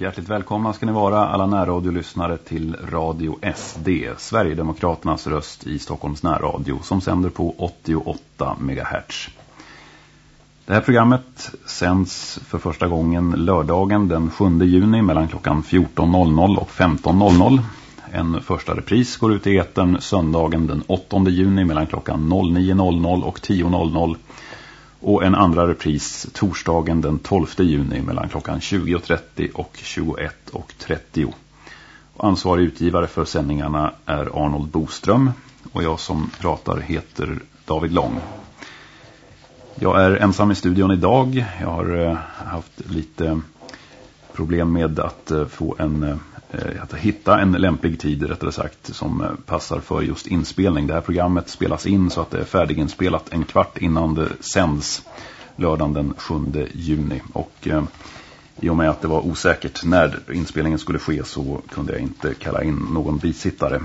Hjärtligt välkomna ska ni vara alla närradiolyssnare till Radio SD, Sverigedemokraternas röst i Stockholms närradio som sänder på 88 MHz. Det här programmet sänds för första gången lördagen den 7 juni mellan klockan 14.00 och 15.00. En första repris går ut i eten söndagen den 8 juni mellan klockan 09.00 och 10.00 och en andra repris torsdagen den 12 juni mellan klockan 20.30 och 21.30. Ansvarig utgivare för sändningarna är Arnold Boström och jag som pratar heter David Lång. Jag är ensam i studion idag. Jag har eh, haft lite problem med att eh, få en eh, Eh, att hitta en lämplig tid rättare sagt som eh, passar för just inspelning. Det här programmet spelas in så att det är färdiginspelat en kvart innan det sänds lördagen den 7 juni. Och eh, i och med att det var osäkert när inspelningen skulle ske så kunde jag inte kalla in någon bisittare.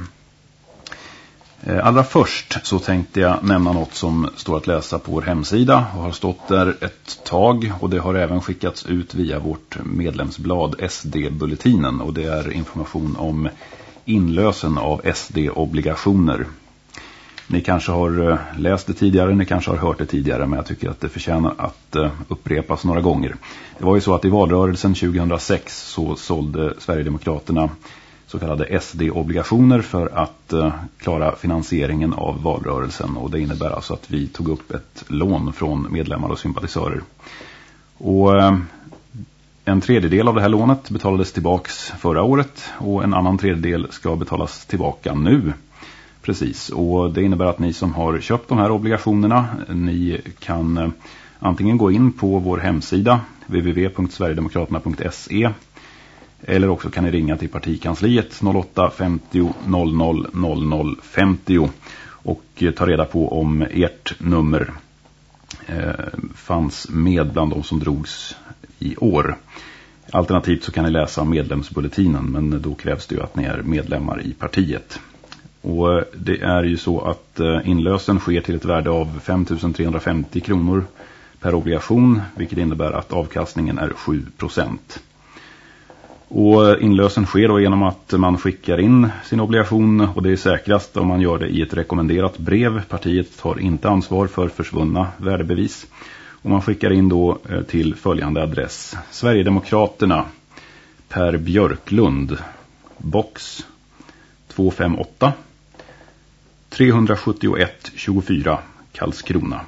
Eh, allra först så tänkte jag nämna något som står att läsa på vår hemsida och har stått där ett tag och det har även skickats ut via vårt medlemsblad SD-bulletinen och det är information om inlösen av SD-obligationer. Ni kanske har eh, läst det tidigare, ni kanske har hört det tidigare men jag tycker att det förtjänar att eh, upprepas några gånger. Det var ju så att i valrörelsen 2006 så sålde Sverigedemokraterna så kallade SD-obligationer för att eh, klara finansieringen av valrörelsen. Och det innebär alltså att vi tog upp ett lån från medlemmar och sympatisörer. Och eh, en tredjedel av det här lånet betalades tillbaks förra året och en annan tredjedel ska betalas tillbaka nu. Precis, och det innebär att ni som har köpt de här obligationerna, ni kan eh, antingen gå in på vår hemsida www.sverigedemokraterna.se eller också kan ni ringa till partikansliet 08 50 00 00 50 och eh, ta reda på om ert nummer eh, fanns med bland de som drogs i år. Alternativt så kan ni läsa medlemsbulletinen men då krävs det ju att ni är medlemmar i partiet. Och eh, det är ju så att inlösen sker till ett värde av 5 350 kronor per obligation vilket innebär att avkastningen är 7 procent. Och eh, inlösen sker då genom att man skickar in sin obligation och det är säkrast om man gör det i ett rekommenderat brev. Partiet har inte ansvar för försvunna värdebevis. Och man skickar in då eh, till följande adress. Sverigedemokraterna Per Björklund box 258 371 24 Karlskrona.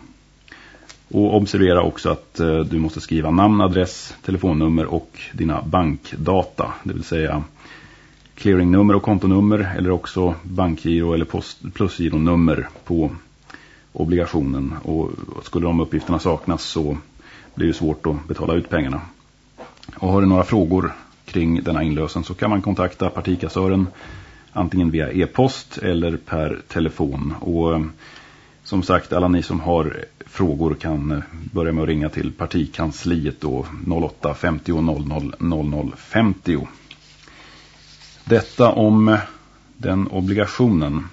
Och observera också att eh, du måste skriva namn, adress, telefonnummer och dina bankdata. Det vill säga clearingnummer och kontonummer eller också bankgiro eller plusgironummer på obligationen. Och skulle de uppgifterna saknas så blir det svårt att betala ut pengarna. Och har du några frågor kring denna inlösen så kan man kontakta partikassören antingen via e-post eller per telefon. Och eh, som sagt, alla ni som har frågor kan eh, börja med att ringa till partikansliet då 08 50 00 00 50. Detta om eh, den obligationen.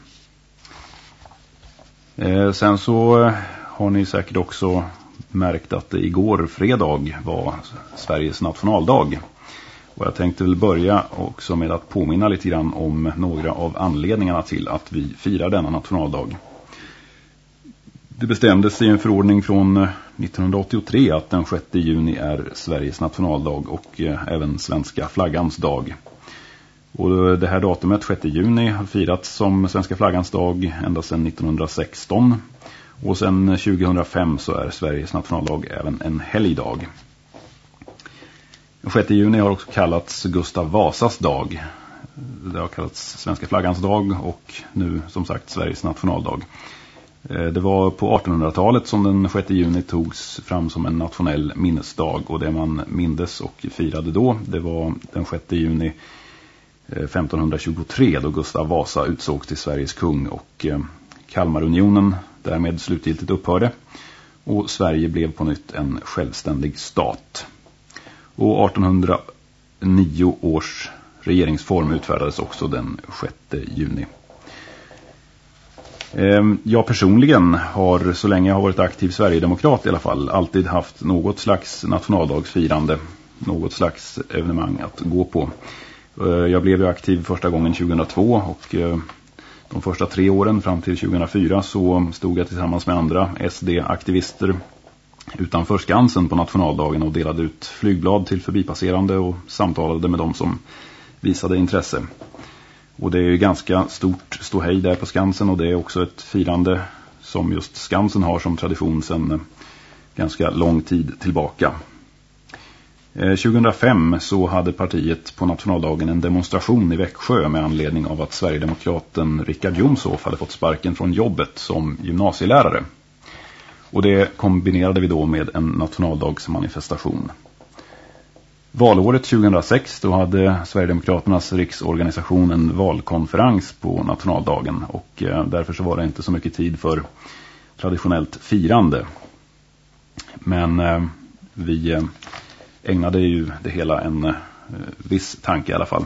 Eh, sen så har ni säkert också märkt att det igår fredag var Sveriges nationaldag. Och jag tänkte väl börja också med att påminna lite grann om några av anledningarna till att vi firar denna nationaldag. Det bestämdes i en förordning från eh, 1983 att den 6 juni är Sveriges nationaldag och eh, även svenska flaggans dag. Och eh, det här datumet, 6 juni, har firats som svenska flaggans dag ända sedan 1916. Och sedan 2005 så är Sveriges nationaldag även en helgdag. Den 6 juni har också kallats Gustav Vasas dag. Det har kallats svenska flaggans dag och nu som sagt Sveriges nationaldag. Eh, det var på 1800-talet som den 6 juni togs fram som en nationell minnesdag och det man mindes och firade då det var den 6 juni eh, 1523 då Gustav Vasa utsågs till Sveriges kung och eh, Kalmarunionen därmed slutgiltigt upphörde och Sverige blev på nytt en självständig stat. Och 1809 års regeringsform utfärdades också den 6 juni. Ehm, jag personligen har, så länge jag har varit aktiv Sverigedemokrat i alla fall, alltid haft något slags nationaldagsfirande. något slags evenemang att gå på. Eh, jag blev ju aktiv första gången 2002 och eh, de första tre åren fram till 2004 så stod jag tillsammans med andra SD-aktivister utanför Skansen på nationaldagen och delade ut flygblad till förbipasserande och samtalade med dem som visade intresse. Och det är ju ganska stort ståhej där på Skansen och det är också ett firande som just Skansen har som tradition sedan eh, ganska lång tid tillbaka. Eh, 2005 så hade partiet på nationaldagen en demonstration i Växjö med anledning av att Sverigedemokraten Richard Jomshoff hade fått sparken från jobbet som gymnasielärare. Och det kombinerade vi då med en nationaldagsmanifestation. Valåret 2006 då hade Sverigedemokraternas riksorganisation en valkonferens på nationaldagen och eh, därför så var det inte så mycket tid för traditionellt firande. Men eh, vi eh, ägnade ju det hela en viss tanke i alla fall.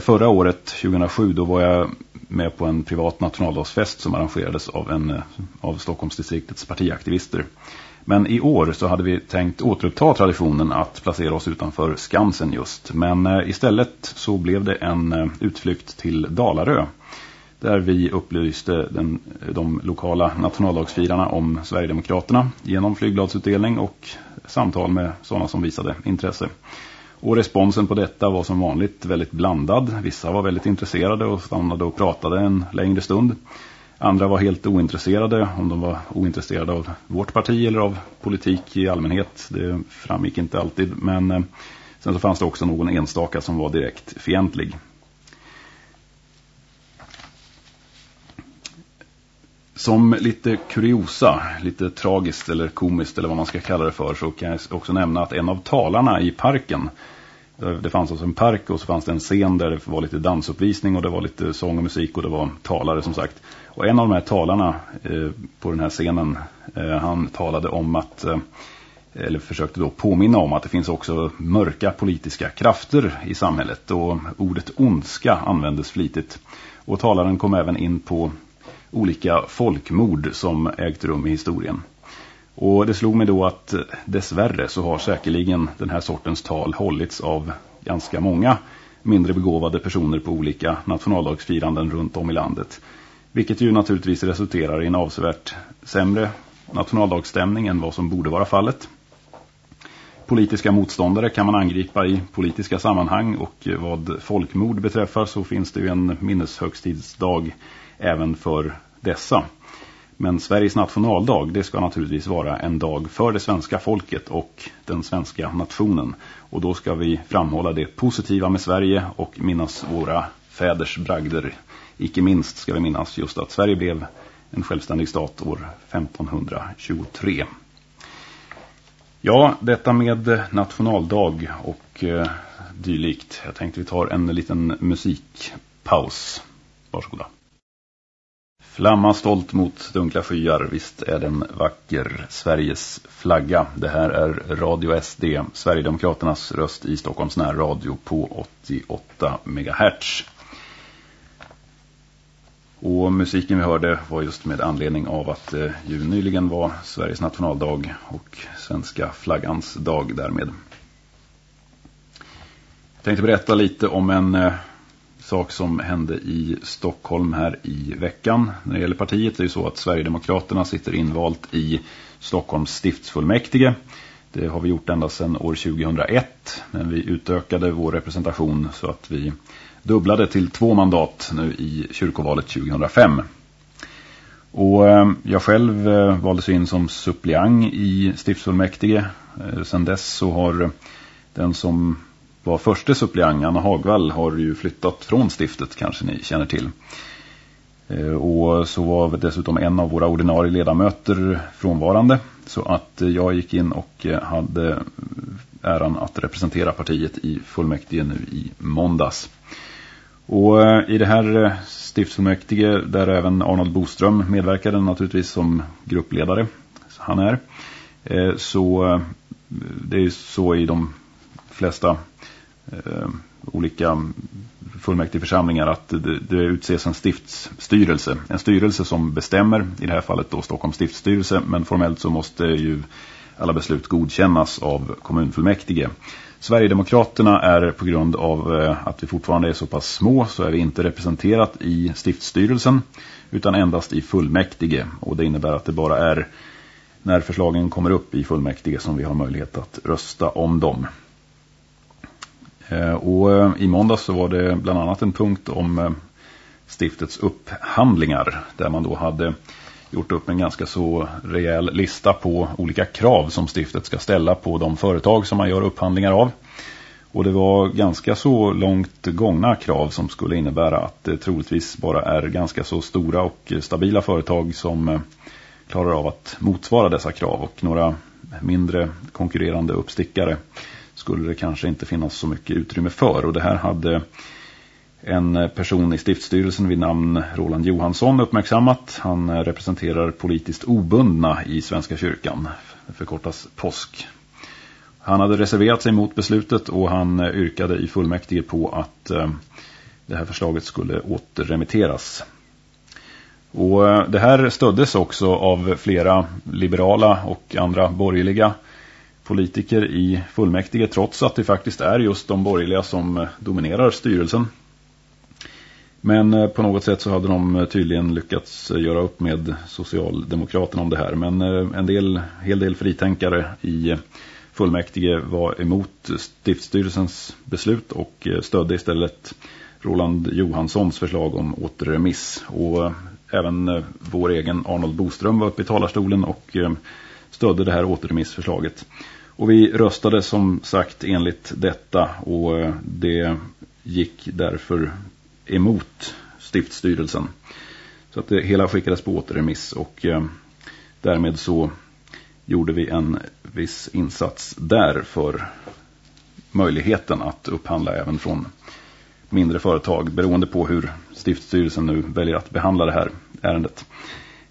Förra året, 2007, då var jag med på en privat nationaldagsfest som arrangerades av en av Stockholmsdistriktets partiaktivister. Men i år så hade vi tänkt återuppta traditionen att placera oss utanför Skansen just. Men eh, istället så blev det en eh, utflykt till Dalarö där vi upplyste den, de lokala nationaldagsfirarna om Sverigedemokraterna genom flygbladsutdelning och samtal med sådana som visade intresse. Och responsen på detta var som vanligt väldigt blandad. Vissa var väldigt intresserade och stannade och pratade en längre stund. Andra var helt ointresserade, om de var ointresserade av vårt parti eller av politik i allmänhet. Det framgick inte alltid, men eh, sen så fanns det också någon enstaka som var direkt fientlig. Som lite kuriosa, lite tragiskt eller komiskt eller vad man ska kalla det för så kan jag också nämna att en av talarna i parken eh, det fanns alltså en park och så fanns det en scen där det var lite dansuppvisning och det var lite sång och musik och det var talare som sagt. Och en av de här talarna eh, på den här scenen, eh, han talade om att, eh, eller försökte då påminna om att det finns också mörka politiska krafter i samhället och ordet ondska användes flitigt. Och talaren kom även in på olika folkmord som ägt rum i historien. Och det slog mig då att eh, dessvärre så har säkerligen den här sortens tal hållits av ganska många mindre begåvade personer på olika nationaldagsfiranden runt om i landet. Vilket ju naturligtvis resulterar i en avsevärt sämre nationaldagsstämning än vad som borde vara fallet. Politiska motståndare kan man angripa i politiska sammanhang och vad folkmord beträffar så finns det ju en minneshögstidsdag även för dessa. Men Sveriges nationaldag det ska naturligtvis vara en dag för det svenska folket och den svenska nationen. Och då ska vi framhålla det positiva med Sverige och minnas våra fäders bragder. Icke minst ska vi minnas just att Sverige blev en självständig stat år 1523. Ja, detta med nationaldag och eh, dylikt. Jag tänkte vi tar en liten musikpaus. Varsågoda. Flamma stolt mot dunkla skyar, visst är den vacker, Sveriges flagga. Det här är Radio SD, Sverigedemokraternas röst i Stockholms närradio på 88 MHz. Och musiken vi hörde var just med anledning av att det ju nyligen var Sveriges nationaldag och svenska flaggans dag därmed. Jag tänkte berätta lite om en eh, sak som hände i Stockholm här i veckan. När det gäller partiet det är det så att Sverigedemokraterna sitter invalt i Stockholms stiftsfullmäktige. Det har vi gjort ända sedan år 2001. Men vi utökade vår representation så att vi dubblade till två mandat nu i kyrkovalet 2005. Och eh, jag själv eh, valdes in som suppleant i stiftsfullmäktige. Eh, Sedan dess så har den som var första suppleant, Anna Hagvall, har ju flyttat från stiftet kanske ni känner till. Och så var dessutom en av våra ordinarie ledamöter frånvarande. Så att jag gick in och hade äran att representera partiet i fullmäktige nu i måndags. Och eh, i det här eh, stiftsfullmäktige där även Arnold Boström medverkade naturligtvis som gruppledare. Han är. Eh, så det är ju så i de flesta olika fullmäktigeförsamlingar att det, det utses en stiftsstyrelse. En styrelse som bestämmer, i det här fallet då Stockholms stiftsstyrelse, men formellt så måste ju alla beslut godkännas av kommunfullmäktige. Sverigedemokraterna är på grund av eh, att vi fortfarande är så pass små så är vi inte representerat i stiftstyrelsen utan endast i fullmäktige och det innebär att det bara är när förslagen kommer upp i fullmäktige som vi har möjlighet att rösta om dem. Eh, och eh, i måndag så var det bland annat en punkt om stiftets upphandlingar där man då hade gjort upp en ganska så rejäl lista på olika krav som stiftet ska ställa på de företag som man gör upphandlingar av. Och det var ganska så långt gångna krav som skulle innebära att det troligtvis bara är ganska så stora och stabila företag som eh, klarar av att motsvara dessa krav och några mindre konkurrerande uppstickare skulle det kanske inte finnas så mycket utrymme för. Och det här hade en person i stiftstyrelsen vid namn Roland Johansson uppmärksammat. Han representerar politiskt obundna i Svenska kyrkan, förkortas POSK. Han hade reserverat sig mot beslutet och han yrkade i fullmäktige på att eh, det här förslaget skulle återremitteras. Och eh, det här stöddes också av flera liberala och andra borgerliga politiker i fullmäktige trots att det faktiskt är just de borgerliga som dominerar styrelsen. Men eh, på något sätt så hade de eh, tydligen lyckats eh, göra upp med Socialdemokraterna om det här. Men en del, hel del fritänkare i fullmäktige var emot stiftstyrelsens beslut och stödde istället Roland Johanssons förslag om återremiss. Och även vår egen Arnold Boström var uppe i talarstolen och stödde det här återremissförslaget. Och vi röstade som sagt enligt detta och det gick därför emot stiftstyrelsen. Så att det hela skickades på återremiss och eh, därmed så gjorde vi en viss insats där för möjligheten att upphandla även från mindre företag beroende på hur stiftstyrelsen nu väljer att behandla det här ärendet.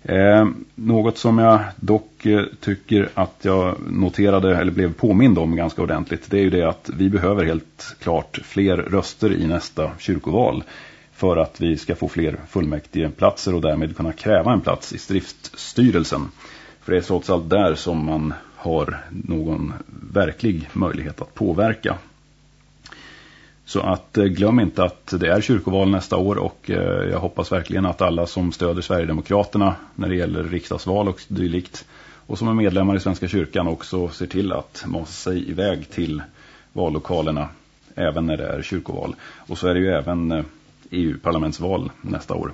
Eh, något som jag dock eh, tycker att jag noterade eller blev påmind om ganska ordentligt det är ju det att vi behöver helt klart fler röster i nästa kyrkoval för att vi ska få fler fullmäktige platser och därmed kunna kräva en plats i stiftstyrelsen. För det är trots allt där som man har någon verklig möjlighet att påverka så att eh, glöm inte att det är kyrkoval nästa år och eh, jag hoppas verkligen att alla som stöder Sverigedemokraterna när det gäller riksdagsval och dylikt och som är medlemmar i Svenska kyrkan också ser till att masa sig iväg till vallokalerna även när det är kyrkoval. Och så är det ju även eh, EU-parlamentsval nästa år.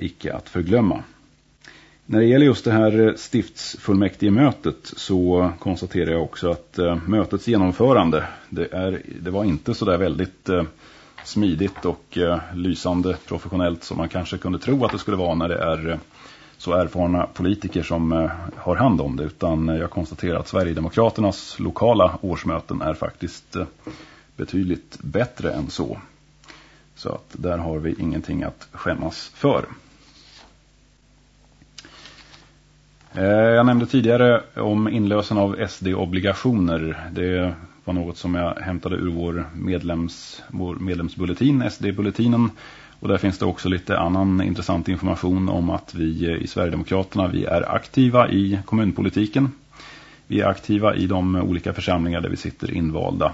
Icke att förglömma. När det gäller just det här eh, stiftsfullmäktige-mötet så konstaterar jag också att eh, mötets genomförande, det, är, det var inte så där väldigt eh, smidigt och lysande professionellt som man kanske kunde tro att det skulle vara när det är så erfarna politiker som har hand om det. Utan jag konstaterar att Sverigedemokraternas lokala årsmöten är faktiskt betydligt bättre än så. Så att där har vi ingenting att skämmas för. Eh, Eh, jag nämnde tidigare om inlösen av SD-obligationer. Det var något som jag hämtade ur vår, medlems, vår medlemsbulletin, SD-bulletinen. Och där finns det också lite annan intressant information om att vi i Sverigedemokraterna vi är aktiva i kommunpolitiken. Vi är aktiva i de olika församlingar där vi sitter invalda.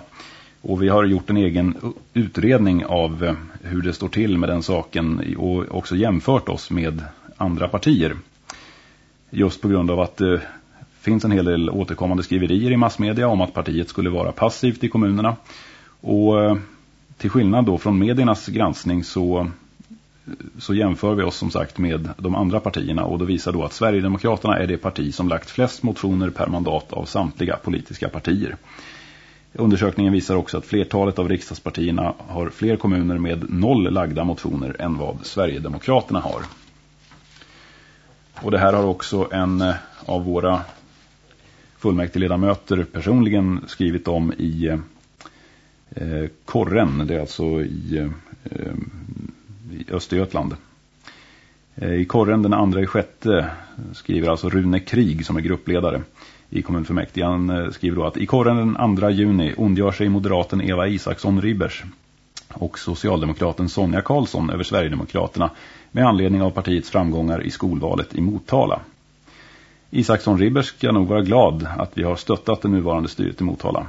Och vi har gjort en egen utredning av hur det står till med den saken och också jämfört oss med andra partier. Just på grund av att det finns en hel del återkommande skriverier i massmedia om att partiet skulle vara passivt i kommunerna. Och eh, till skillnad då från mediernas granskning så, så jämför vi oss som sagt med de andra partierna och då visar då att Sverigedemokraterna är det parti som lagt flest motioner per mandat av samtliga politiska partier. Undersökningen visar också att flertalet av riksdagspartierna har fler kommuner med noll lagda motioner än vad Sverigedemokraterna har. Och det här har också en eh, av våra fullmäktigeledamöter personligen skrivit om i eh, eh Korren, det är alltså i, eh, eh, i Östergötland. Eh, I Korren den andra i sjätte skriver alltså Rune Krig som är gruppledare i kommunfullmäktige. Han eh, skriver då att i Korren den andra juni ondgör sig moderaten Eva Isaksson Ribers och socialdemokraten Sonja Karlsson över Sverigedemokraterna med anledning av partiets framgångar i skolvalet i Motala. Isaksson Ribbers ska nog vara glad att vi har stöttat det nuvarande styret i Motala.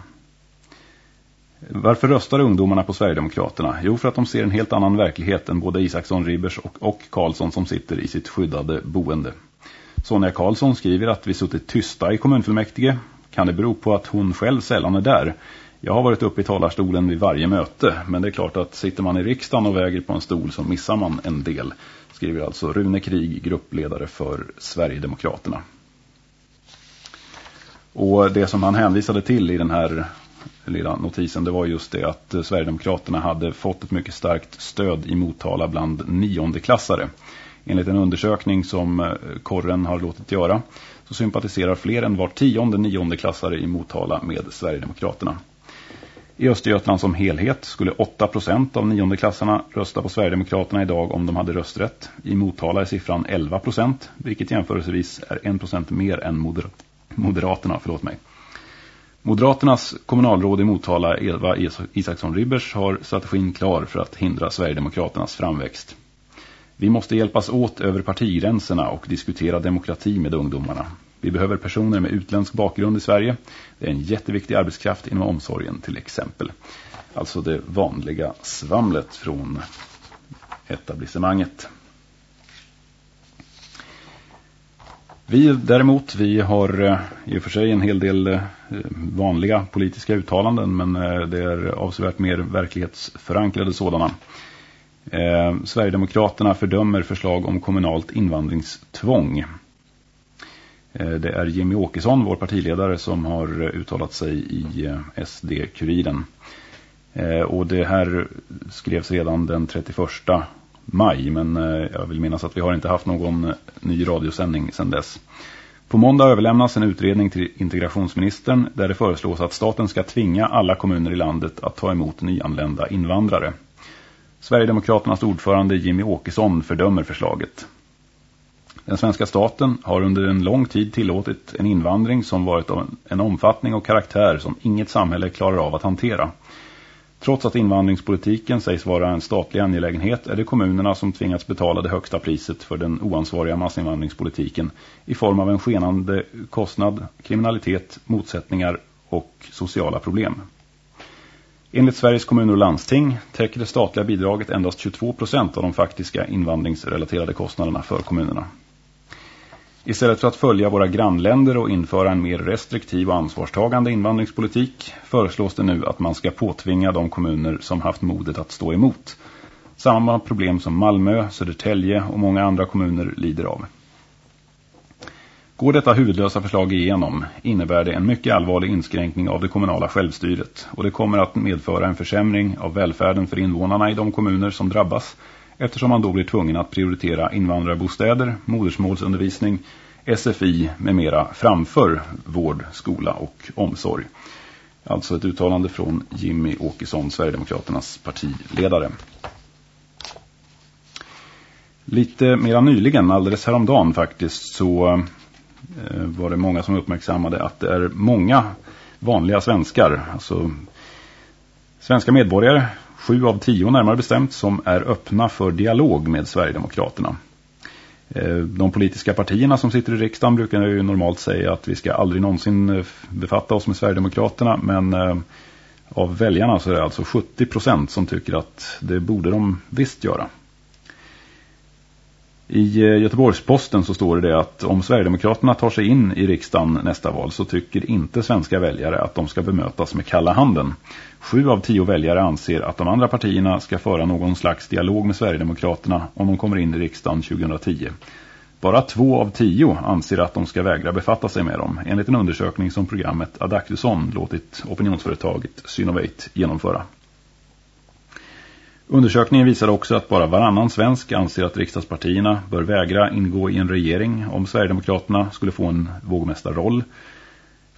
Varför röstar ungdomarna på Sverigedemokraterna? Jo, för att de ser en helt annan verklighet än både Isaksson, Ribbers och, och Karlsson som sitter i sitt skyddade boende. Sonja Karlsson skriver att vi suttit tysta i kommunfullmäktige. Kan det bero på att hon själv sällan är där? Jag har varit uppe i talarstolen vid varje möte, men det är klart att sitter man i riksdagen och väger på en stol så missar man en del, skriver alltså Rune Krig, gruppledare för Sverigedemokraterna. Och det som han hänvisade till i den här lilla notisen det var just det att Sverigedemokraterna hade fått ett mycket starkt stöd i Motala bland niondeklassare. Enligt en undersökning som eh, Korren har låtit göra så sympatiserar fler än var tionde niondeklassare i Motala med Sverigedemokraterna. I Östergötland som helhet skulle 8% av niondeklassarna rösta på Sverigedemokraterna idag om de hade rösträtt. I Motala är siffran 11%, vilket jämförelsevis är 1% mer än moder Moderaterna. Förlåt mig. Moderaternas kommunalråd i Motala, Eva Isaksson-Ribbers, har strategin klar för att hindra Sverigedemokraternas framväxt. Vi måste hjälpas åt över partigränserna och diskutera demokrati med ungdomarna. Vi behöver personer med utländsk bakgrund i Sverige. Det är en jätteviktig arbetskraft inom omsorgen till exempel. Alltså det vanliga svamlet från etablissemanget. Vi däremot, vi har eh, i och för sig en hel del eh, vanliga politiska uttalanden men eh, det är avsevärt mer verklighetsförankrade sådana. Eh, Sverigedemokraterna fördömer förslag om kommunalt invandringstvång. Eh, det är Jimmy Åkesson, vår partiledare, som har eh, uttalat sig i eh, SD-kuriren. Och det här skrevs redan den 31 maj, men jag vill minnas att vi har inte haft någon ny radiosändning sedan dess. På måndag överlämnas en utredning till integrationsministern där det föreslås att staten ska tvinga alla kommuner i landet att ta emot nyanlända invandrare. Sverigedemokraternas ordförande Jimmy Åkesson fördömer förslaget. Den svenska staten har under en lång tid tillåtit en invandring som varit av en omfattning och karaktär som inget samhälle klarar av att hantera. Trots att invandringspolitiken sägs vara en statlig angelägenhet är det kommunerna som tvingats betala det högsta priset för den oansvariga massinvandringspolitiken i form av en skenande kostnad, kriminalitet, motsättningar och sociala problem. Enligt Sveriges kommuner och landsting täcker det statliga bidraget endast 22 procent av de faktiska invandringsrelaterade kostnaderna för kommunerna. Istället för att följa våra grannländer och införa en mer restriktiv och ansvarstagande invandringspolitik föreslås det nu att man ska påtvinga de kommuner som haft modet att stå emot. Samma problem som Malmö, Södertälje och många andra kommuner lider av. Går detta huvudlösa förslag igenom innebär det en mycket allvarlig inskränkning av det kommunala självstyret och det kommer att medföra en försämring av välfärden för invånarna i de kommuner som drabbas eftersom man då blir tvungen att prioritera invandrarbostäder, modersmålsundervisning, SFI med mera framför vård, skola och omsorg. Alltså ett uttalande från Jimmy Åkesson, Sverigedemokraternas partiledare. Lite mera nyligen, alldeles häromdagen faktiskt, så eh, var det många som uppmärksammade att det är många vanliga svenskar, alltså svenska medborgare, sju av tio närmare bestämt, som är öppna för dialog med Sverigedemokraterna. Eh, de politiska partierna som sitter i riksdagen brukar ju normalt säga att vi ska aldrig någonsin eh, befatta oss med Sverigedemokraterna, men eh, av väljarna så är det alltså 70 procent som tycker att det borde de visst göra. I eh, Göteborgsposten så står det att om Sverigedemokraterna tar sig in i riksdagen nästa val så tycker inte svenska väljare att de ska bemötas med kalla handen. Sju av tio väljare anser att de andra partierna ska föra någon slags dialog med Sverigedemokraterna om de kommer in i riksdagen 2010. Bara två av tio anser att de ska vägra befatta sig med dem, enligt en undersökning som programmet Adaktusson låtit opinionsföretaget Synovate genomföra. Undersökningen visar också att bara varannan svensk anser att riksdagspartierna bör vägra ingå i en regering om Sverigedemokraterna skulle få en vågmästarroll.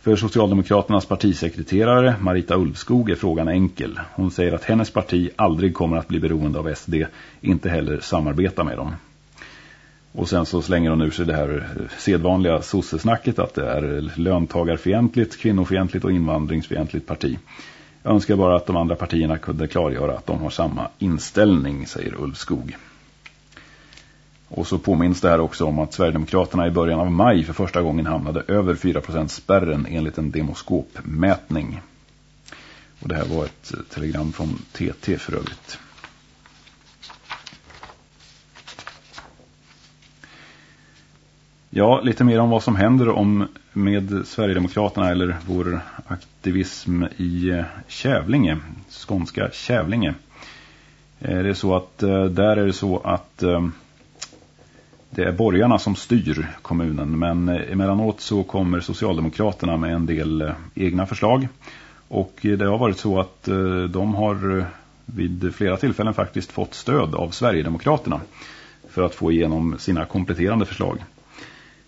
För Socialdemokraternas partisekreterare Marita Ulfskog är frågan enkel. Hon säger att hennes parti aldrig kommer att bli beroende av SD, inte heller samarbeta med dem. Och sen så slänger hon ur sig det här sedvanliga sossesnacket att det är löntagarfientligt, kvinnofientligt och invandringsfientligt parti. Jag önskar bara att de andra partierna kunde klargöra att de har samma inställning, säger Ulf Skog. Och så påminns det här också om att Sverigedemokraterna i början av maj för första gången hamnade över 4% spärren enligt en demoskopmätning. Och det här var ett telegram från TT för övrigt. Ja, lite mer om vad som händer om med Sverigedemokraterna eller vår aktivism i eh, Kävlinge, skånska Kävlinge. Eh, det är så att eh, där är det så att det är borgarna som styr kommunen men emellanåt så kommer Socialdemokraterna med en del egna förslag och det har varit så att de har vid flera tillfällen faktiskt fått stöd av Sverigedemokraterna för att få igenom sina kompletterande förslag.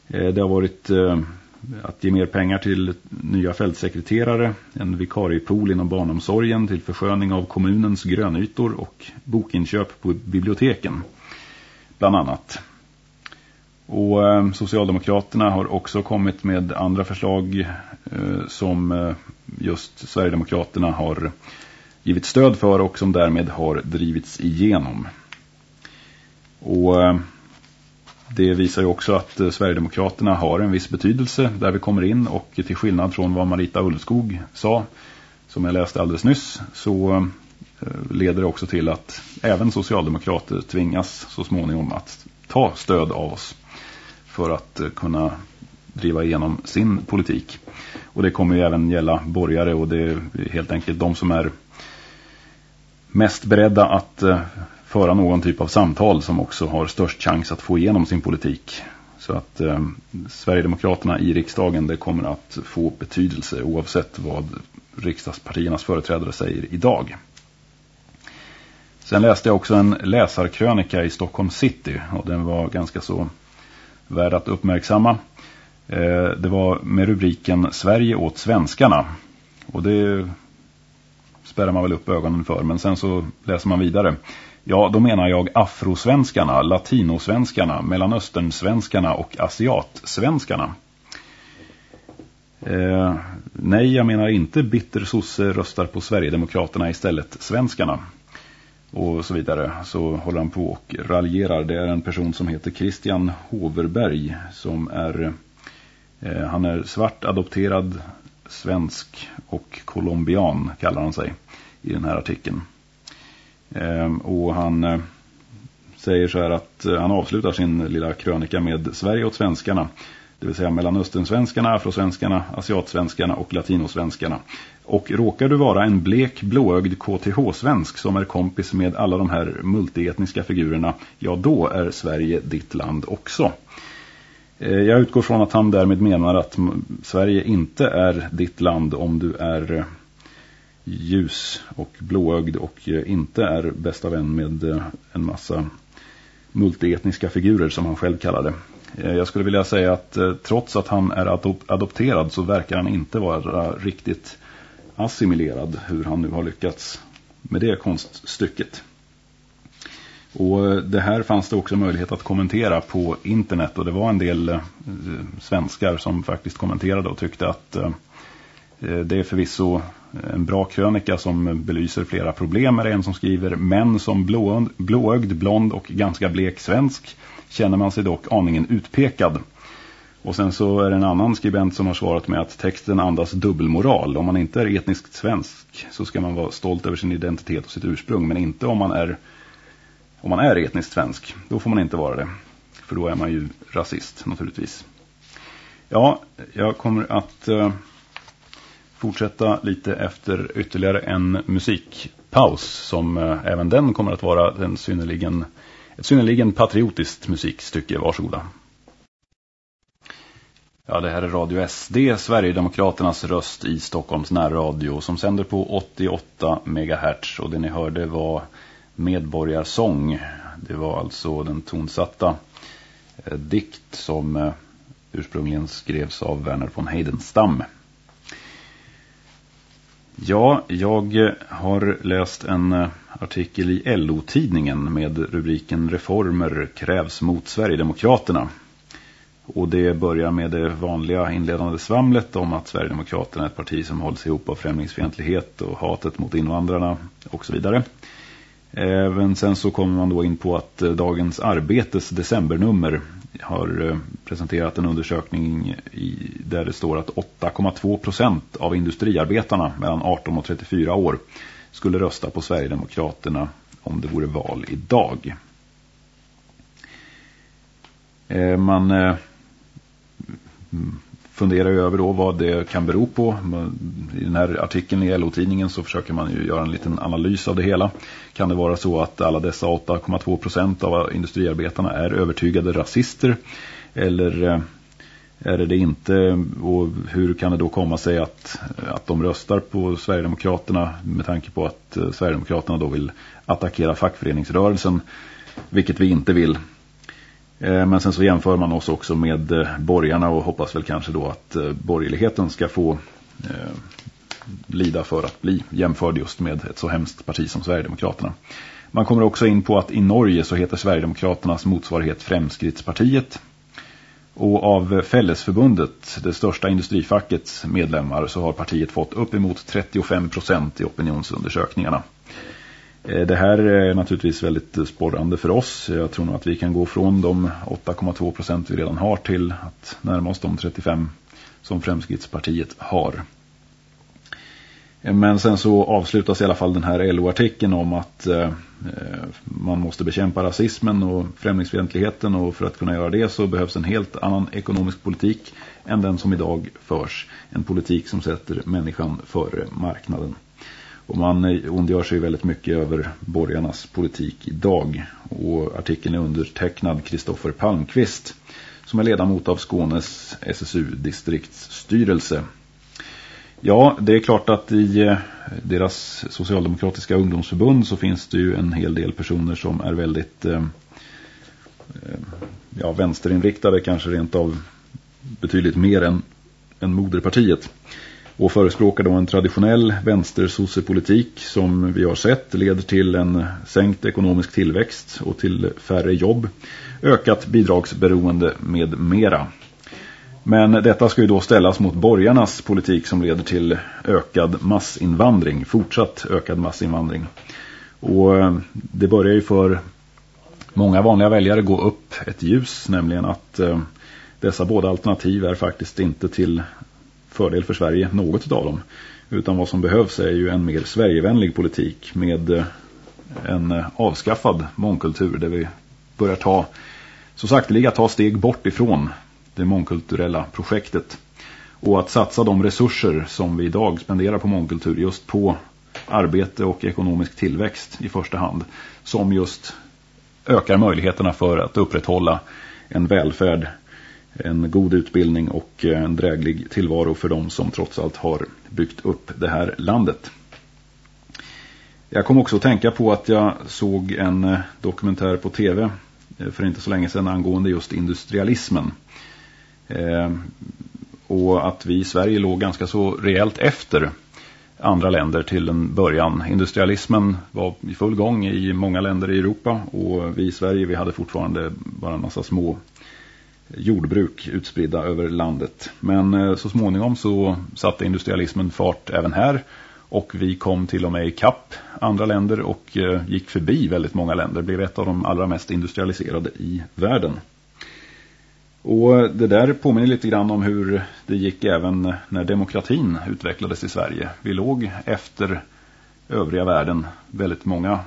Eh, det har varit eh, att ge mer pengar till nya fältsekreterare, en vikariepool inom barnomsorgen till försköning av kommunens grönytor och bokinköp på biblioteken bland annat. Och eh, Socialdemokraterna har också kommit med andra förslag som just Sverigedemokraterna har givit stöd för och som därmed har drivits igenom. Och det visar ju också att eh, Sverigedemokraterna har en viss betydelse där vi kommer in och till skillnad från vad Marita Ullskog sa som jag läste alldeles nyss så eh, leder det också till att även socialdemokrater tvingas så småningom att ta stöd av oss för att eh, kunna driva igenom sin politik. Och det kommer ju även gälla borgare och det är helt enkelt de som är mest beredda att föra någon typ av samtal som också har störst chans att få igenom sin politik. Så att eh, Sverigedemokraterna i riksdagen det kommer att få betydelse oavsett vad riksdagspartiernas företrädare säger idag. Sen läste jag också en läsarkrönika i Stockholm City och den var ganska så värd att uppmärksamma. Eh, det var med rubriken Sverige åt svenskarna. Och det spärrar man väl upp ögonen för men sen så läser man vidare. Ja, då menar jag afrosvenskarna, latinosvenskarna, mellanösternsvenskarna och asiatsvenskarna. Eh, nej, jag menar inte bitter sosse röstar på Sverigedemokraterna istället svenskarna. Och så vidare. Så håller han på och raljerar. Det är en person som heter Christian Hoverberg som är, eh, han är svart adopterad svensk och colombian kallar han sig i den här artikeln. Ehm, och han eh, säger så här att eh, han avslutar sin lilla krönika med Sverige åt svenskarna. Det vill säga mellanösternsvenskarna, afrosvenskarna, asiatsvenskarna och latinosvenskarna. Och råkar du vara en blek, blåögd KTH-svensk som är kompis med alla de här multietniska figurerna, ja då är Sverige ditt land också. Eh, jag utgår från att han därmed menar att Sverige inte är ditt land om du är ljus och blåögd och eh, inte är bästa vän med eh, en massa multietniska figurer som han själv kallar det. Eh, jag skulle vilja säga att trots att han är adopterad så verkar han inte vara riktigt assimilerad hur han nu har lyckats med det konststycket. Och det här fanns det också möjlighet att kommentera på internet och det var en del svenskar som faktiskt kommenterade och tyckte att det är förvisso en bra krönika som belyser flera problem är en som skriver Män som blå, blåögd, blond och ganska blek svensk känner man sig dock aningen utpekad. Och sen så är det en annan skribent som har svarat med att texten andas dubbelmoral. Om man inte är etniskt svensk så ska man vara stolt över sin identitet och sitt ursprung. Men inte om man är, om man är etniskt svensk. Då får man inte vara det. För då är man ju rasist naturligtvis. Ja, jag kommer att... Eh, Fortsätta lite efter ytterligare en musikpaus som eh, även den kommer att vara en synnerligen, ett synnerligen patriotiskt musikstycke. Varsågoda. Ja, det här är Radio SD, Sverigedemokraternas röst i Stockholms närradio som sänder på 88 MHz och det ni hörde var Medborgarsång. Det var alltså den tonsatta eh, dikt som eh, ursprungligen skrevs av Werner von Heidenstam. Ja, jag har läst en eh, artikel i LO-tidningen med rubriken Reformer krävs mot Sverigedemokraterna. Och det börjar med det vanliga inledande svamlet om att Sverigedemokraterna är ett parti som hålls ihop av främlingsfientlighet och hatet mot invandrarna och så vidare. Även sen så kommer man då in på att eh, Dagens Arbetes decembernummer har eh, presenterat en undersökning där det står att 8,2 procent av industriarbetarna mellan 18 och 34 år skulle rösta på Sverigedemokraterna om det vore val idag. Eh, man eh, funderar över då vad det kan bero på. I den här artikeln i LO-tidningen så försöker man ju göra en liten analys av det hela. Kan det vara så att alla dessa 8,2 procent av industriarbetarna är övertygade rasister? Eller eh, är det det inte? Och hur kan det då komma sig att, att de röstar på Sverigedemokraterna med tanke på att eh, Sverigedemokraterna då vill attackera fackföreningsrörelsen? Vilket vi inte vill. Eh, men sen så jämför man oss också med eh, borgarna och hoppas väl kanske då att eh, borgerligheten ska få lida för att bli jämförd just med ett så hemskt parti som Sverigedemokraterna. Man kommer också in på att i Norge så heter Sverigedemokraternas motsvarighet Fremskrittspartiet. Och av Fällesförbundet, det största industrifackets medlemmar, så har partiet fått uppemot 35 procent i opinionsundersökningarna. Eh, det här är naturligtvis väldigt sporrande för oss. Jag tror nog att vi kan gå från de 8,2 procent vi redan har till att närma oss de 35 som Fremskrittspartiet har. Eh, men sen så avslutas i alla fall den här LO-artikeln om att eh, man måste bekämpa rasismen och främlingsfientligheten och för att kunna göra det så behövs en helt annan ekonomisk politik än den som idag förs. En politik som sätter människan före marknaden. Och man ondgör sig väldigt mycket över borgarnas politik idag. Och artikeln är undertecknad Kristoffer Palmqvist som är ledamot av Skånes SSU-distriktsstyrelse. Ja, det är klart att i eh, deras socialdemokratiska ungdomsförbund så finns det ju en hel del personer som är väldigt eh, eh ja, vänsterinriktade, kanske rent av betydligt mer än, än moderpartiet och förespråkar då en traditionell vänstersossepolitik som vi har sett leder till en sänkt ekonomisk tillväxt och till färre jobb, ökat bidragsberoende med mera. Men detta ska ju då ställas mot borgarnas politik som leder till ökad massinvandring, fortsatt ökad massinvandring. Och eh, det börjar ju för många vanliga väljare gå upp ett ljus, nämligen att eh, dessa båda alternativ är faktiskt inte till fördel för Sverige, något av dem. Utan vad som behövs är ju en mer Sverigevänlig politik med eh, en eh, avskaffad mångkultur där vi börjar ta, så sakteliga ta steg bort ifrån det mångkulturella projektet. Och att satsa de resurser som vi idag spenderar på mångkultur just på arbete och ekonomisk tillväxt i första hand. Som just ökar möjligheterna för att upprätthålla en välfärd en god utbildning och eh, en dräglig tillvaro för de som trots allt har byggt upp det här landet. Jag kom också att tänka på att jag såg en eh, dokumentär på tv eh, för inte så länge sedan angående just industrialismen. Och att vi i Sverige låg ganska så rejält efter andra länder till en början. Industrialismen var i full gång i många länder i Europa och vi i Sverige vi hade fortfarande bara en massa små jordbruk utspridda över landet. Men eh, så småningom så satte industrialismen fart även här och vi kom till och med i kapp andra länder och eh, gick förbi väldigt många länder. Blev ett av de allra mest industrialiserade i världen. Och eh, det där påminner lite grann om hur det gick även när demokratin utvecklades i Sverige. Vi låg efter övriga världen, väldigt många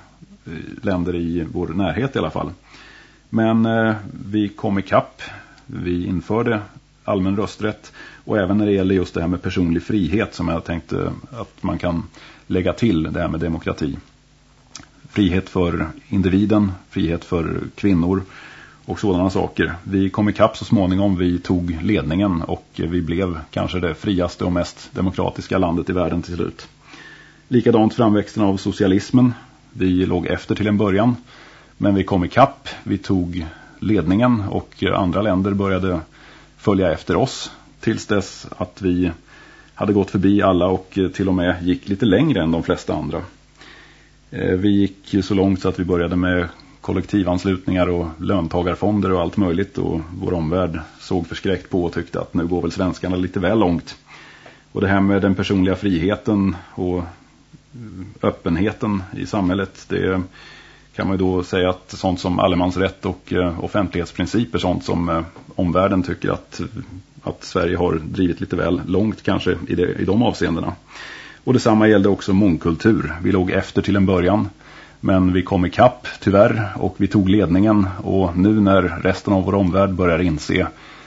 länder i vår närhet i alla fall. Men vi kom i kapp vi införde allmän rösträtt och även när det gäller just det här med personlig frihet som jag tänkte att man kan lägga till det här med demokrati. Frihet för individen, frihet för kvinnor och sådana saker. Vi kom ikapp så småningom, vi tog ledningen och vi blev kanske det friaste och mest demokratiska landet i världen till slut. Likadant framväxten av socialismen. Vi låg efter till en början men vi kom ikapp, vi tog ledningen och andra länder började följa efter oss tills dess att vi hade gått förbi alla och till och med gick lite längre än de flesta andra. Eh, vi gick så långt så att vi började med kollektivanslutningar och löntagarfonder och allt möjligt och vår omvärld såg förskräckt på och tyckte att nu går väl svenskarna lite väl långt. Och det här med den personliga friheten och öppenheten i samhället. Det kan man ju då säga att sånt som allemansrätt och eh, offentlighetsprinciper, sånt som eh, omvärlden tycker att, att Sverige har drivit lite väl långt kanske i, det, i de avseendena. Och detsamma gällde också mångkultur. Vi låg efter till en början. Men vi kom i kapp tyvärr och vi tog ledningen och nu när resten av vår omvärld börjar inse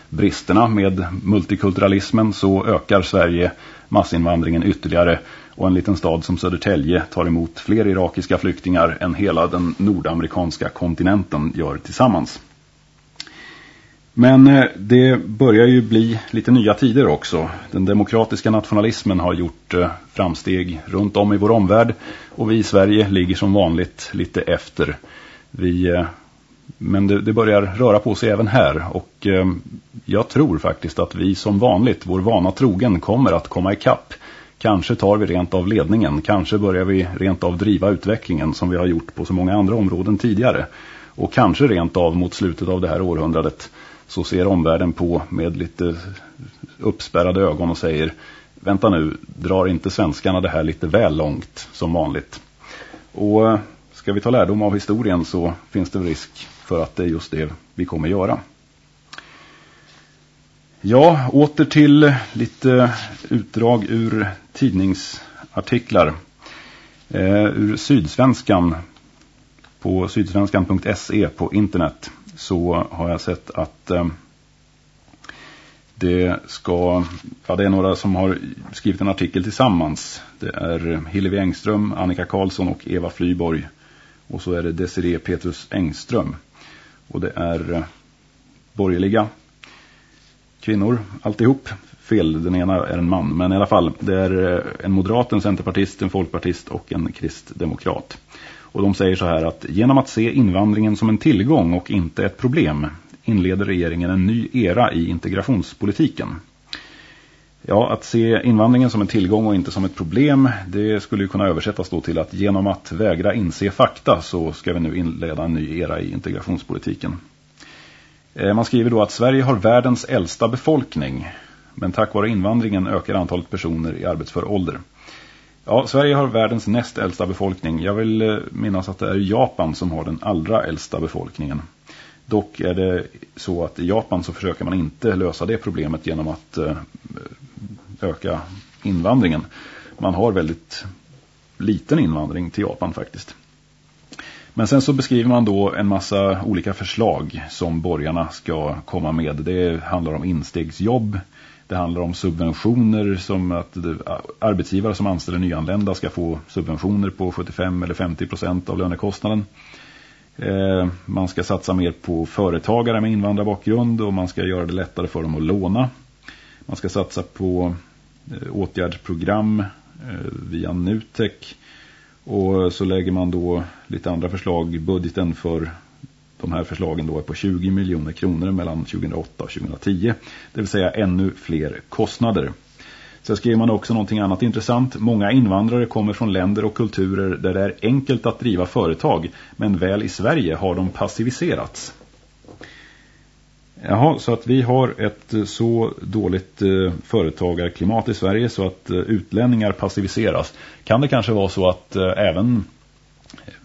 bristerna med multikulturalismen så ökar Sverige massinvandringen ytterligare och en liten stad som Södertälje tar emot fler irakiska flyktingar än hela den nordamerikanska kontinenten gör tillsammans. Men eh, det börjar ju bli lite nya tider också. Den demokratiska nationalismen har gjort eh, framsteg runt om i vår omvärld och vi i Sverige ligger som vanligt lite efter. Vi, eh, men det, det börjar röra på sig även här och jag tror faktiskt att vi som vanligt, vår vana trogen, kommer att komma i kapp. Kanske tar vi rent av ledningen, kanske börjar vi rent av driva utvecklingen som vi har gjort på så många andra områden tidigare. Och kanske rent av mot slutet av det här århundradet så ser omvärlden på med lite uppspärrade ögon och säger vänta nu, drar inte svenskarna det här lite väl långt som vanligt? Och eh, ska vi ta lärdom av historien så finns det risk för att det är just det vi kommer göra. Ja, åter till lite utdrag ur tidningsartiklar. Eh, ur Sydsvenskan på sydsvenskan.se på internet så har jag sett att eh, det ska, ja det är några som har skrivit en artikel tillsammans. Det är Hillevi Engström, Annika Karlsson och Eva Flyborg. Och så är det Desiree Petrus Engström. Och det är eh, borgerliga kvinnor alltihop. Fel, den ena är en man. Men i alla fall, det är eh, en moderat, en centerpartist, en folkpartist och en kristdemokrat. Och de säger så här att genom att se invandringen som en tillgång och inte ett problem inleder regeringen en ny era i integrationspolitiken. Ja, att se invandringen som en tillgång och inte som ett problem, det skulle ju kunna översättas då till att genom att vägra inse fakta så ska vi nu inleda en ny era i integrationspolitiken. Eh, man skriver då att Sverige har världens äldsta befolkning, men tack vare invandringen ökar antalet personer i arbetsför ålder. Ja, Sverige har världens näst äldsta befolkning. Jag vill eh, minnas att det är Japan som har den allra äldsta befolkningen. Dock är det så att i Japan så försöker man inte lösa det problemet genom att eh, öka invandringen. Man har väldigt liten invandring till Japan faktiskt. Men sen så beskriver man då en massa olika förslag som borgarna ska komma med. Det handlar om instegsjobb, det handlar om subventioner som att arbetsgivare som anställer nyanlända ska få subventioner på 75 eller 50 procent av lönekostnaden. Eh, man ska satsa mer på företagare med invandrarbakgrund och man ska göra det lättare för dem att låna. Man ska satsa på eh, åtgärdsprogram eh, via Nutek och så lägger man då lite andra förslag. Budgeten för de här förslagen då är på 20 miljoner kronor mellan 2008 och 2010. Det vill säga ännu fler kostnader. Sen skriver man också någonting annat intressant. Många invandrare kommer från länder och kulturer där det är enkelt att driva företag. Men väl i Sverige har de passiviserats. Jaha, så att vi har ett eh, så dåligt eh, företagarklimat i Sverige så att eh, utlänningar passiviseras. Kan det kanske vara så att eh, även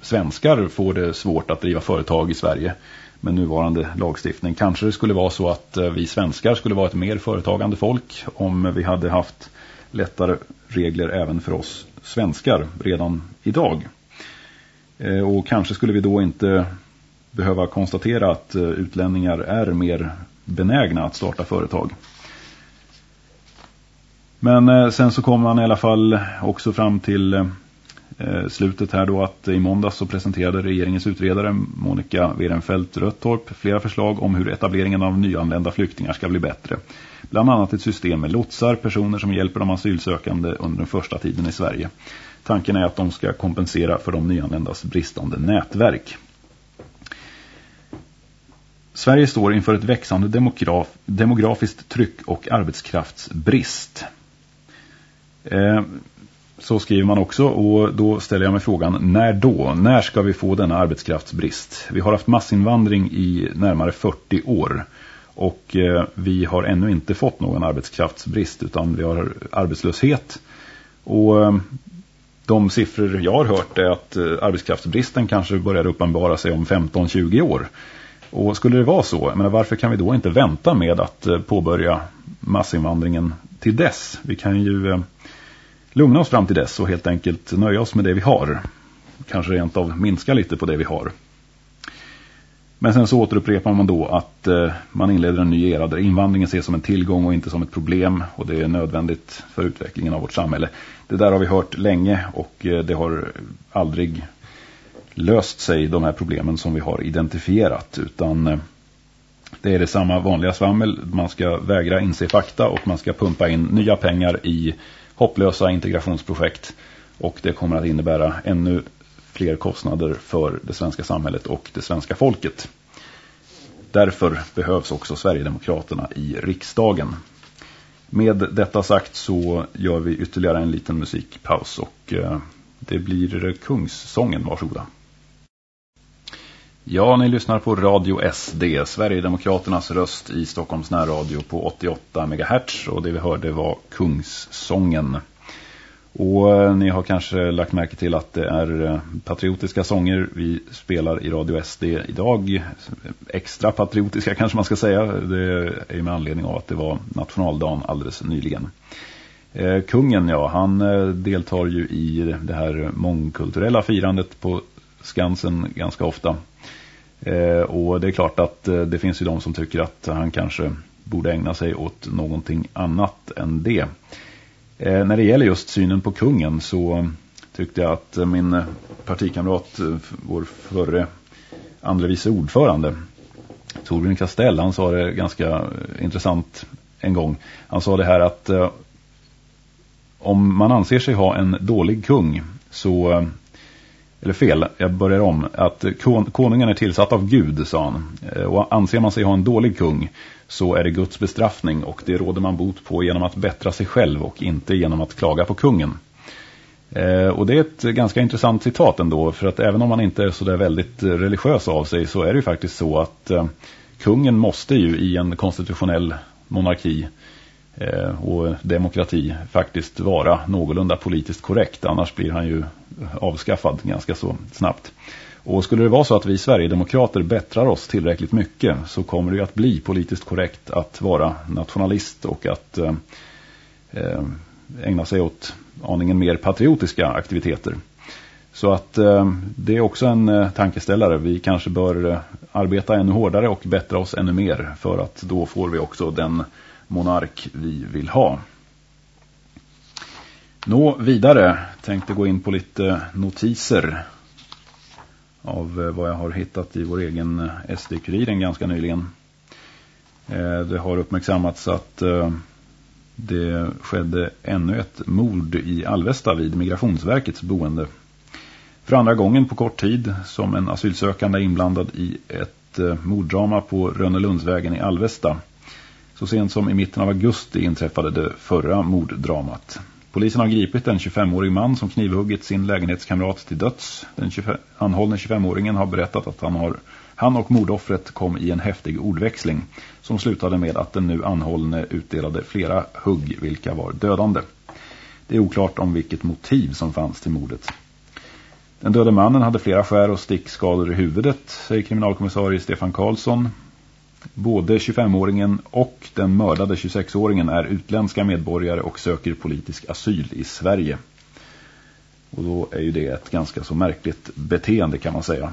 svenskar får det svårt att driva företag i Sverige med nuvarande lagstiftning. Kanske det skulle vara så att eh, vi svenskar skulle vara ett mer företagande folk om vi hade haft lättare regler även för oss svenskar redan idag. Eh, och kanske skulle vi då inte behöva konstatera att eh, utlänningar är mer benägna att starta företag. Men eh, sen så kommer man i alla fall också fram till eh, slutet här då att i måndags så presenterade regeringens utredare Monica Werenfeldt Röttorp flera förslag om hur etableringen av nyanlända flyktingar ska bli bättre. Bland annat ett system med lotsar, personer som hjälper de asylsökande under den första tiden i Sverige. Tanken är att de ska kompensera för de nyanländas bristande nätverk. Sverige står inför ett växande demograf demografiskt tryck och arbetskraftsbrist. Eh, så skriver man också och då ställer jag mig frågan, när då? När ska vi få denna arbetskraftsbrist? Vi har haft massinvandring i närmare 40 år och eh, vi har ännu inte fått någon arbetskraftsbrist utan vi har arbetslöshet och eh, De siffror jag har hört är att eh, arbetskraftsbristen kanske börjar uppenbara sig om 15-20 år. Och skulle det vara så, menar, varför kan vi då inte vänta med att eh, påbörja massinvandringen till dess? Vi kan ju eh, lugna oss fram till dess och helt enkelt nöja oss med det vi har. Kanske rent av minska lite på det vi har. Men sen så återupprepar man då att eh, man inleder en ny era där invandringen ses som en tillgång och inte som ett problem och det är nödvändigt för utvecklingen av vårt samhälle. Det där har vi hört länge och det har aldrig löst sig de här problemen som vi har identifierat utan eh, det är det samma vanliga svammel. Man ska vägra inse fakta och man ska pumpa in nya pengar i hopplösa integrationsprojekt och det kommer att innebära ännu fler kostnader för det svenska samhället och det svenska folket. Därför behövs också Sverigedemokraterna i riksdagen. Med detta sagt så gör vi ytterligare en liten musikpaus och eh, det blir Kungssången, varsågoda. Ja, ni lyssnar på Radio SD, Sverigedemokraternas röst i Stockholms närradio på 88 MHz och det vi hörde var Kungssången. Och eh, ni har kanske lagt märke till att det är eh, patriotiska sånger vi spelar i Radio SD idag. Extra patriotiska kanske man ska säga. Det är med anledning av att det var nationaldagen alldeles nyligen. Eh, kungen, ja, han deltar ju i det här mångkulturella firandet på Skansen ganska ofta. Eh, och det är klart att eh, det finns ju de som tycker att han kanske borde ägna sig åt någonting annat än det. Eh, när det gäller just synen på kungen så tyckte jag att min partikamrat, eh, vår förre andre vice ordförande, Torbjörn Castell, han sa det ganska intressant en gång. Han sa det här att eh, om man anser sig ha en dålig kung så eller fel, jag börjar om, att konungen är tillsatt av Gud, sa han. Eh, och anser man sig ha en dålig kung så är det Guds bestraffning och det råder man bot på genom att bättra sig själv och inte genom att klaga på kungen. Eh, och det är ett ganska intressant citat ändå för att även om man inte är så där väldigt eh, religiös av sig så är det ju faktiskt så att eh, kungen måste ju i en konstitutionell monarki eh, Eh, och demokrati faktiskt vara någorlunda politiskt korrekt annars blir han ju avskaffad ganska så snabbt. Och skulle det vara så att vi Sverigedemokrater bättrar oss tillräckligt mycket så kommer det att bli politiskt korrekt att vara nationalist och att eh, eh, ägna sig åt aningen mer patriotiska aktiviteter. Så att eh, det är också en eh, tankeställare. Vi kanske bör eh, arbeta ännu hårdare och bättra oss ännu mer för att då får vi också den monark vi vill ha. Nå vidare, tänkte gå in på lite notiser av eh, vad jag har hittat i vår egen eh, SD-kuriren ganska nyligen. Eh, det har uppmärksammats att det skedde ännu ett mord i Alvesta vid Migrationsverkets boende. För andra gången på kort tid som en asylsökande är inblandad i ett morddrama på Rönnelundsvägen i Alvesta. Så sent som i mitten av augusti inträffade det förra morddramat. Polisen har gripit en 25-årig man som knivhuggit sin lägenhetskamrat till döds. Den 25, anhållne 25-åringen har berättat att han, har, han och mordoffret kom i en häftig ordväxling som slutade med att den nu anhållne utdelade flera hugg vilka var dödande. Det är oklart om vilket motiv som fanns till mordet. Den döde mannen hade flera skär och stickskador i huvudet, säger kriminalkommissarie Stefan Karlsson. Både 25-åringen och den mördade 26-åringen är utländska medborgare och söker politisk asyl i Sverige. Och då är ju det ett ganska så märkligt beteende kan man säga.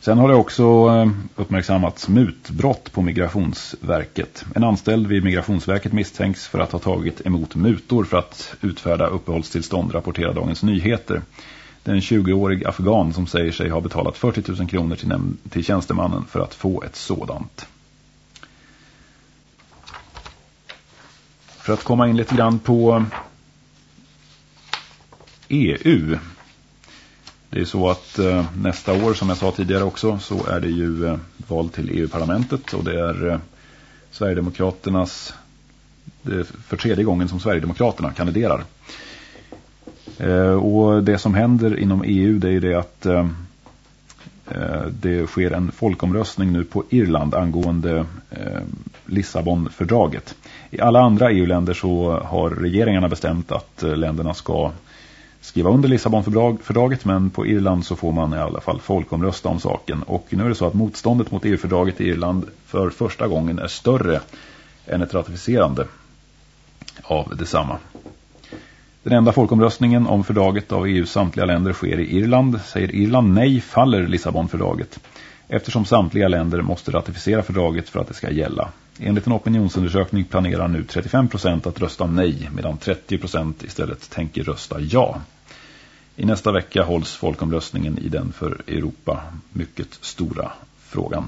Sen har det också eh, uppmärksammats mutbrott på Migrationsverket. En anställd vid Migrationsverket misstänks för att ha tagit emot mutor för att utfärda uppehållstillstånd, rapporterar Dagens Nyheter. Det är en 20-årig afghan som säger sig ha betalat 40 000 kronor till, till tjänstemannen för att få ett sådant. För att komma in lite grann på EU. Det är så att eh, nästa år, som jag sa tidigare också, så är det ju eh, val till EU-parlamentet och det är eh, Sverigedemokraternas, det är för tredje gången som Sverigedemokraterna kandiderar. Eh, och det som händer inom EU det är det att eh, eh, Det sker en folkomröstning nu på Irland angående eh, Lissabonfördraget. I alla andra EU-länder så har regeringarna bestämt att eh, länderna ska skriva under Lissabonfördraget men på Irland så får man i alla fall folkomrösta om saken. Och nu är det så att motståndet mot EU-fördraget i Irland för första gången är större än ett ratificerande av detsamma. Den enda folkomröstningen om fördraget av EUs samtliga länder sker i Irland. Säger Irland nej faller Lissabonfördraget eftersom samtliga länder måste ratificera fördraget för att det ska gälla. Enligt en opinionsundersökning planerar nu 35% att rösta nej medan 30% istället tänker rösta ja. I nästa vecka hålls folkomröstningen i den för Europa mycket stora frågan.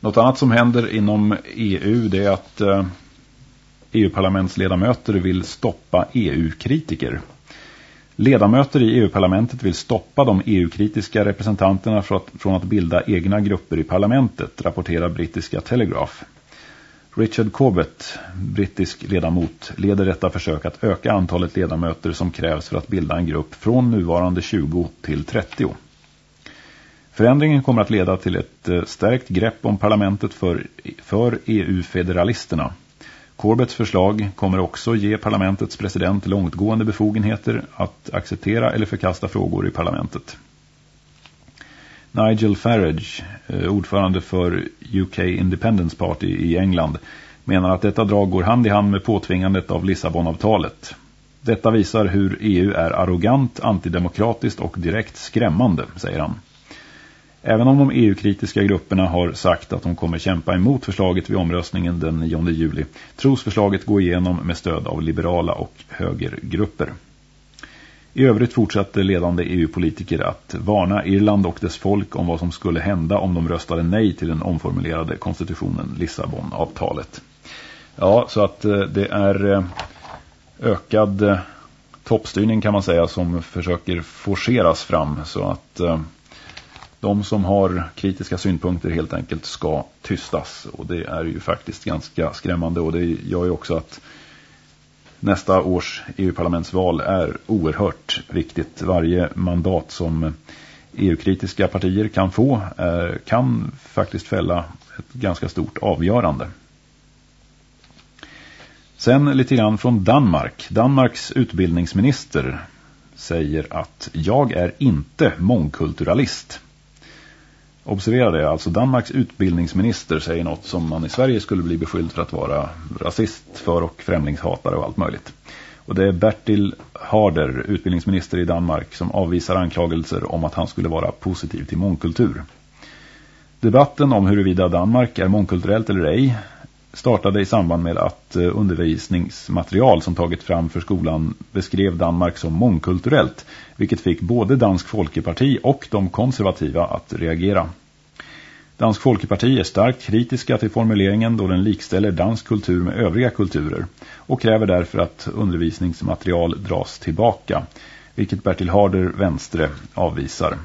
Något annat som händer inom EU det är att eh, EU-parlamentsledamöter vill stoppa EU-kritiker. Ledamöter i EU-parlamentet vill stoppa de EU-kritiska representanterna från att bilda egna grupper i parlamentet, rapporterar brittiska Telegraph. Richard Corbett, brittisk ledamot, leder detta försök att öka antalet ledamöter som krävs för att bilda en grupp från nuvarande 20 till 30. Förändringen kommer att leda till ett eh, stärkt grepp om parlamentet för, för EU-federalisterna. Corbetts förslag kommer också ge parlamentets president långtgående befogenheter att acceptera eller förkasta frågor i parlamentet. Nigel Farage, eh, ordförande för UK Independence Party i England, menar att detta drag går hand i hand med påtvingandet av Lissabonavtalet. Detta visar hur EU är arrogant, antidemokratiskt och direkt skrämmande, säger han. Även om de EU-kritiska grupperna har sagt att de kommer kämpa emot förslaget vid omröstningen den 9 juli tros förslaget gå igenom med stöd av liberala och högergrupper. I övrigt fortsatte ledande EU-politiker att varna Irland och dess folk om vad som skulle hända om de röstade nej till den omformulerade konstitutionen Lissabonavtalet. Ja, så att eh, det är eh, ökad eh, toppstyrning kan man säga som försöker forceras fram så att de som har kritiska synpunkter helt enkelt ska tystas. Och det är ju faktiskt ganska skrämmande och det gör ju också att nästa års EU-parlamentsval är oerhört viktigt. Varje mandat som EU-kritiska partier kan få eh, kan faktiskt fälla ett ganska stort avgörande. Sen lite grann från Danmark. Danmarks utbildningsminister säger att jag är inte mångkulturalist. Observera det, alltså Danmarks utbildningsminister säger något som man i Sverige skulle bli beskylld för att vara rasist för och främlingshatare och allt möjligt. Och det är Bertil Harder, utbildningsminister i Danmark, som avvisar anklagelser om att han skulle vara positiv till mångkultur. Debatten om huruvida Danmark är mångkulturellt eller ej startade i samband med att eh, undervisningsmaterial som tagit fram för skolan beskrev Danmark som mångkulturellt, vilket fick både Dansk Folkeparti och de konservativa att reagera. Dansk Folkeparti är starkt kritiska till formuleringen då den likställer dansk kultur med övriga kulturer och kräver därför att undervisningsmaterial dras tillbaka, vilket Bertil Harder, vänstre, avvisar.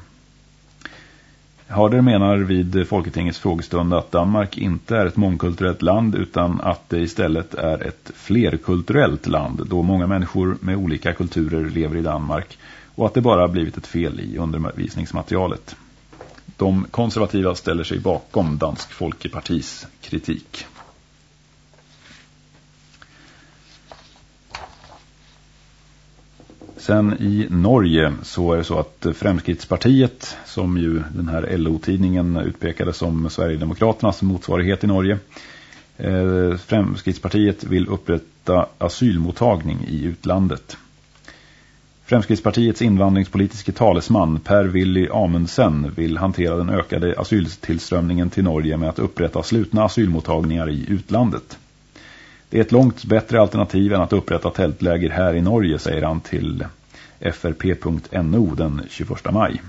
Harder menar vid Folketingets frågestund att Danmark inte är ett mångkulturellt land utan att det istället är ett flerkulturellt land då många människor med olika kulturer lever i Danmark och att det bara blivit ett fel i undervisningsmaterialet. De konservativa ställer sig bakom Dansk Folkepartis kritik. Sen i Norge så är det så att eh, Fremskrittspartiet, som ju den här LO-tidningen utpekade som Sverigedemokraternas motsvarighet i Norge, eh, Fremskrittspartiet vill upprätta asylmottagning i utlandet. Fremskrittspartiets invandringspolitiske talesman Per Willy Amundsen vill hantera den ökade asyltillströmningen till Norge med att upprätta slutna asylmottagningar i utlandet. Det är ett långt bättre alternativ än att upprätta tältläger här i Norge, säger han till frp.no den 21 maj.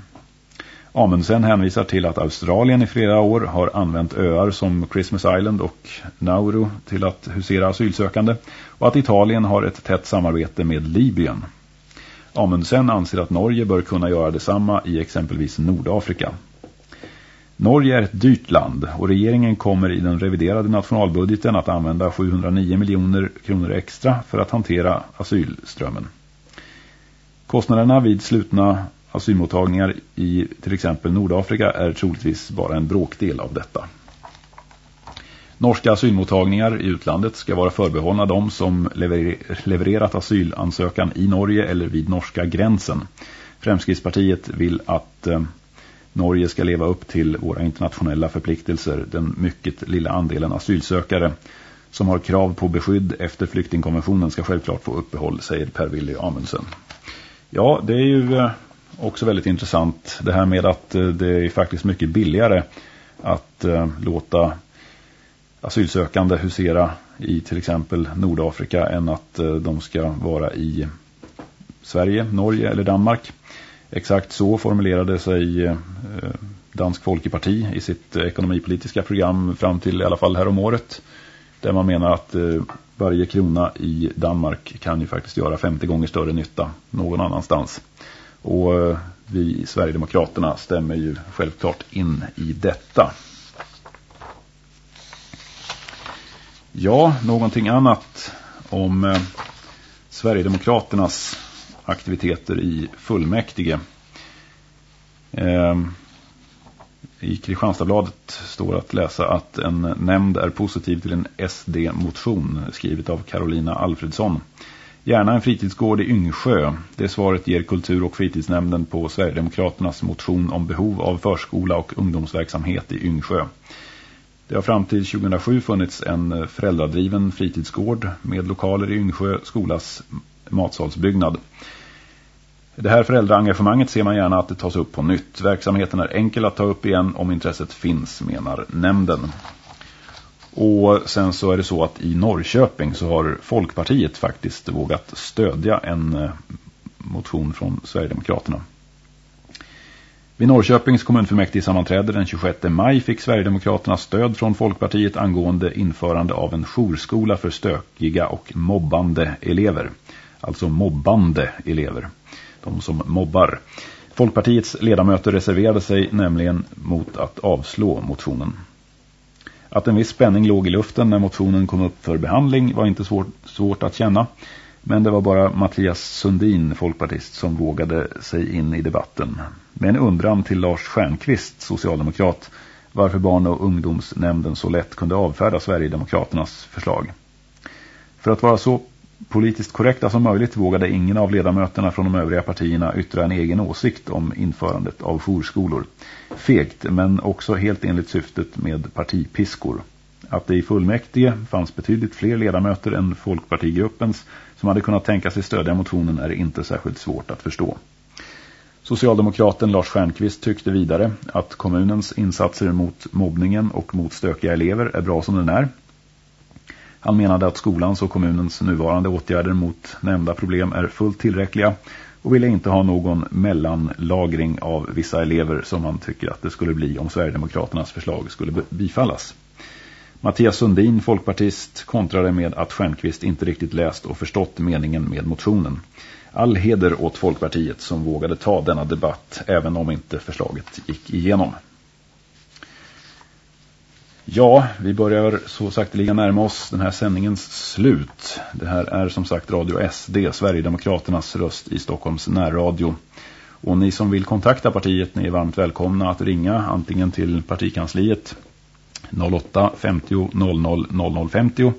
Amundsen hänvisar till att Australien i flera år har använt öar som Christmas Island och Nauru till att husera asylsökande och att Italien har ett tätt samarbete med Libyen. Amundsen anser att Norge bör kunna göra detsamma i exempelvis Nordafrika. Norge är ett dyrt land och regeringen kommer i den reviderade nationalbudgeten att använda 709 miljoner kronor extra för att hantera asylströmmen. Kostnaderna vid slutna asylmottagningar i till exempel Nordafrika är troligtvis bara en bråkdel av detta. Norska asylmottagningar i utlandet ska vara förbehållna de som levererat asylansökan i Norge eller vid norska gränsen. Fremskrittspartiet vill att eh, Norge ska leva upp till våra internationella förpliktelser. Den mycket lilla andelen asylsökare som har krav på beskydd efter flyktingkonventionen ska självklart få uppehåll, säger Per-Willy Amundsen. Ja, det är ju eh, också väldigt intressant det här med att eh, det är faktiskt mycket billigare att eh, låta asylsökande husera i till exempel Nordafrika än att de ska vara i Sverige, Norge eller Danmark. Exakt så formulerade sig eh, Dansk Folkeparti i sitt ekonomipolitiska program fram till i alla fall här om året. Där man menar att eh, varje krona i Danmark kan ju faktiskt göra 50 gånger större nytta någon annanstans. Och eh, vi i Sverigedemokraterna stämmer ju självklart in i detta. Ja, någonting annat om Sverigedemokraternas aktiviteter i fullmäktige. Ehm, I Kristianstadsbladet står att läsa att en nämnd är positiv till en SD-motion skrivet av Carolina Alfredsson. Gärna en fritidsgård i Yngsjö. Det svaret ger kultur- och fritidsnämnden på Sverigedemokraternas motion om behov av förskola och ungdomsverksamhet i Yngsjö. Det har fram till 2007 funnits en föräldradriven fritidsgård med lokaler i Yngsjö skolas matsalsbyggnad. Det här föräldraengagemanget ser man gärna att det tas upp på nytt. Verksamheten är enkel att ta upp igen om intresset finns, menar nämnden. Och sen så är det så att i Norrköping så har Folkpartiet faktiskt vågat stödja en eh, motion från Sverigedemokraterna. Vid Norrköpings kommunfullmäktige sammanträde den 26 maj fick Sverigedemokraterna stöd från Folkpartiet angående införande av en jourskola för stökiga och mobbande elever. Alltså mobbande elever. De som mobbar. Folkpartiets ledamöter reserverade sig nämligen mot att avslå motionen. Att en viss spänning låg i luften när motionen kom upp för behandling var inte svårt, svårt att känna. Men det var bara Mattias Sundin, folkpartist, som vågade sig in i debatten. Med en undran till Lars Stjernqvist, socialdemokrat, varför barn- och ungdomsnämnden så lätt kunde avfärda Sverigedemokraternas förslag. För att vara så politiskt korrekta som möjligt vågade ingen av ledamöterna från de övriga partierna yttra en egen åsikt om införandet av jourskolor. Fegt, men också helt enligt syftet med partipiskor. Att det i fullmäktige fanns betydligt fler ledamöter än folkpartigruppens som hade kunnat tänka sig stödja motionen är inte särskilt svårt att förstå. Socialdemokraten Lars Stjernqvist tyckte vidare att kommunens insatser mot mobbningen och mot stökiga elever är bra som den är. Han menade att skolans och kommunens nuvarande åtgärder mot nämnda problem är fullt tillräckliga och ville inte ha någon mellanlagring av vissa elever som han tycker att det skulle bli om Sverigedemokraternas förslag skulle bifallas. Mattias Sundin, folkpartist, kontrade med att Stjernqvist inte riktigt läst och förstått meningen med motionen. All heder åt Folkpartiet som vågade ta denna debatt även om inte förslaget gick igenom. Ja, vi börjar så sakteliga närma oss den här sändningens slut. Det här är som sagt Radio SD, Sverigedemokraternas röst i Stockholms närradio. Och ni som vill kontakta partiet, ni är varmt välkomna att ringa antingen till partikansliet 08 50 00 00 50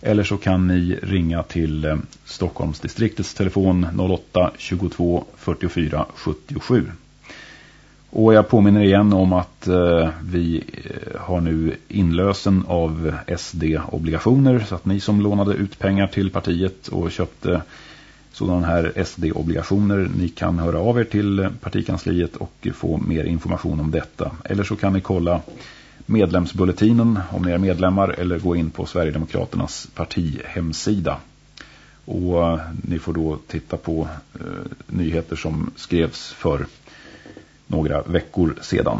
eller så kan ni ringa till eh, Stockholmsdistriktets telefon 08 22 44 77. Och jag påminner igen om att eh, vi eh, har nu inlösen av SD-obligationer så att ni som lånade ut pengar till partiet och köpte sådana här SD-obligationer ni kan höra av er till partikansliet och få mer information om detta. Eller så kan ni kolla medlemsbulletinen om ni är medlemmar eller gå in på Sverigedemokraternas partihemsida. Och eh, ni får då titta på eh, nyheter som skrevs för några veckor sedan.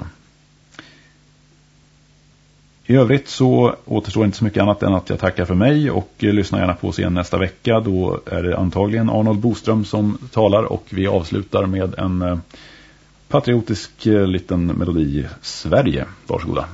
I övrigt så återstår inte så mycket annat än att jag tackar för mig och lyssna lyssnar gärna på oss igen nästa vecka. Då är det antagligen Arnold Boström som talar och vi avslutar med en eh, patriotisk eh, liten melodi Sverige. Varsågoda.